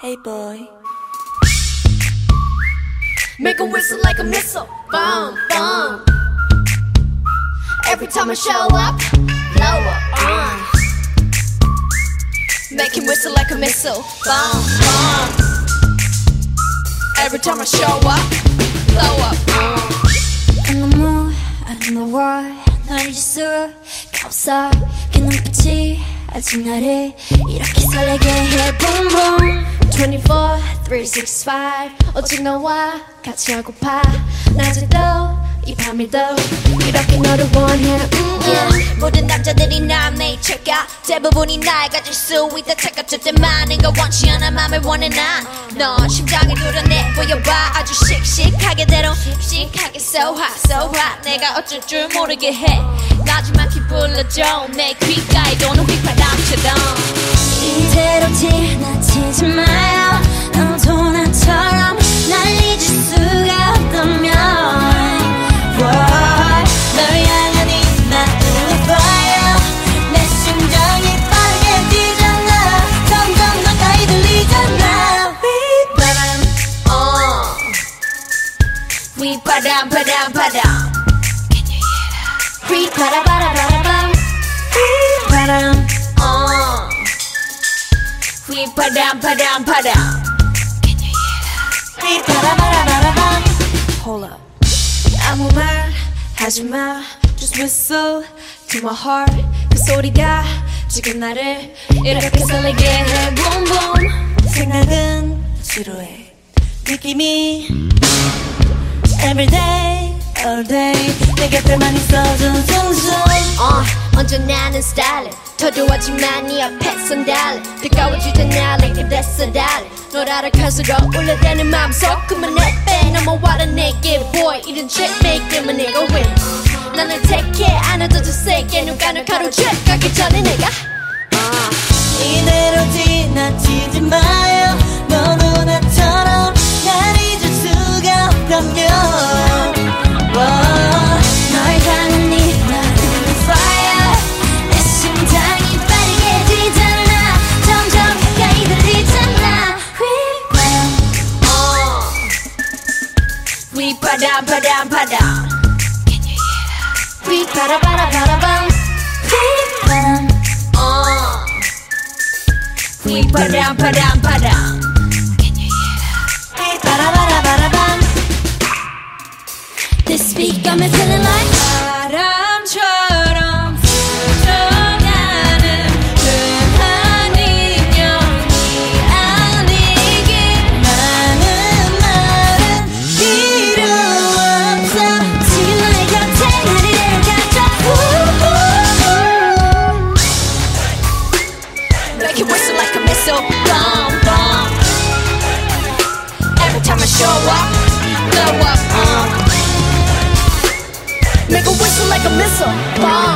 Hey boy. Make a whistle like a missile. Boom, boom. Every time I show up, blow up. Uh. Make him whistle like a missile. Boom, boom. Every time I show up, blow up. Uh. In the mood, in the world 널 잊을 수가 없어 그 눈빛이 아직 나를 이렇게 설레게 해. Boom boom. 24, 365 오직 너와 같이 하고파. 낮에도 이 밤에도 이렇게 너를 원해. 음, 음. 날 매체가. 대부분이 날 가질 수 있다 착각할 때 많은 걸 원치 않아 맘을 원해 난너 심장을 도려내 보여봐. 아주 씩씩하게 대로 씩씩하게 so hot so hot. 내가 어쩔 줄 모르게 해. 마지막히 불러줘. 내 귓가에 도는 휘파람처럼. 이대로 지나치지 마 휘바람 바람 바람 휘바라바라바라밤 휘바람 어. 휘바람 바람 바람 휘바라바라바라밤 Hold up. 아무 말 하지 마. Just whistle to my heart. 그 소리가 지금 나를 이렇게 설레게 해. Boom boom. 생각은 지루해. 느낌이 everyday, all day. 내 곁에만 있어준 순순. 어. 언제나 는 스타일링 터도하지만 네 앞에선 달래 뜨거워지던 날래 그랬어 달래 널 알아갈수록 울려대는 마음속 그만해 넘어와라 내게 boy 이런 jet make 면 내가 win 나는 택해 안아줘도 세게 누가 널 가로채 가기 전에 내가 이대로 지나치지 마요. 휘바람 바람 바람 휘바라바라바라밤 휘바람 어. 휘바람 바람 바람 바라바라바라밤. This beat got me feeling like so bomb, bomb. Every time I show up, blow up, um. Make a whistle like a missile, bomb.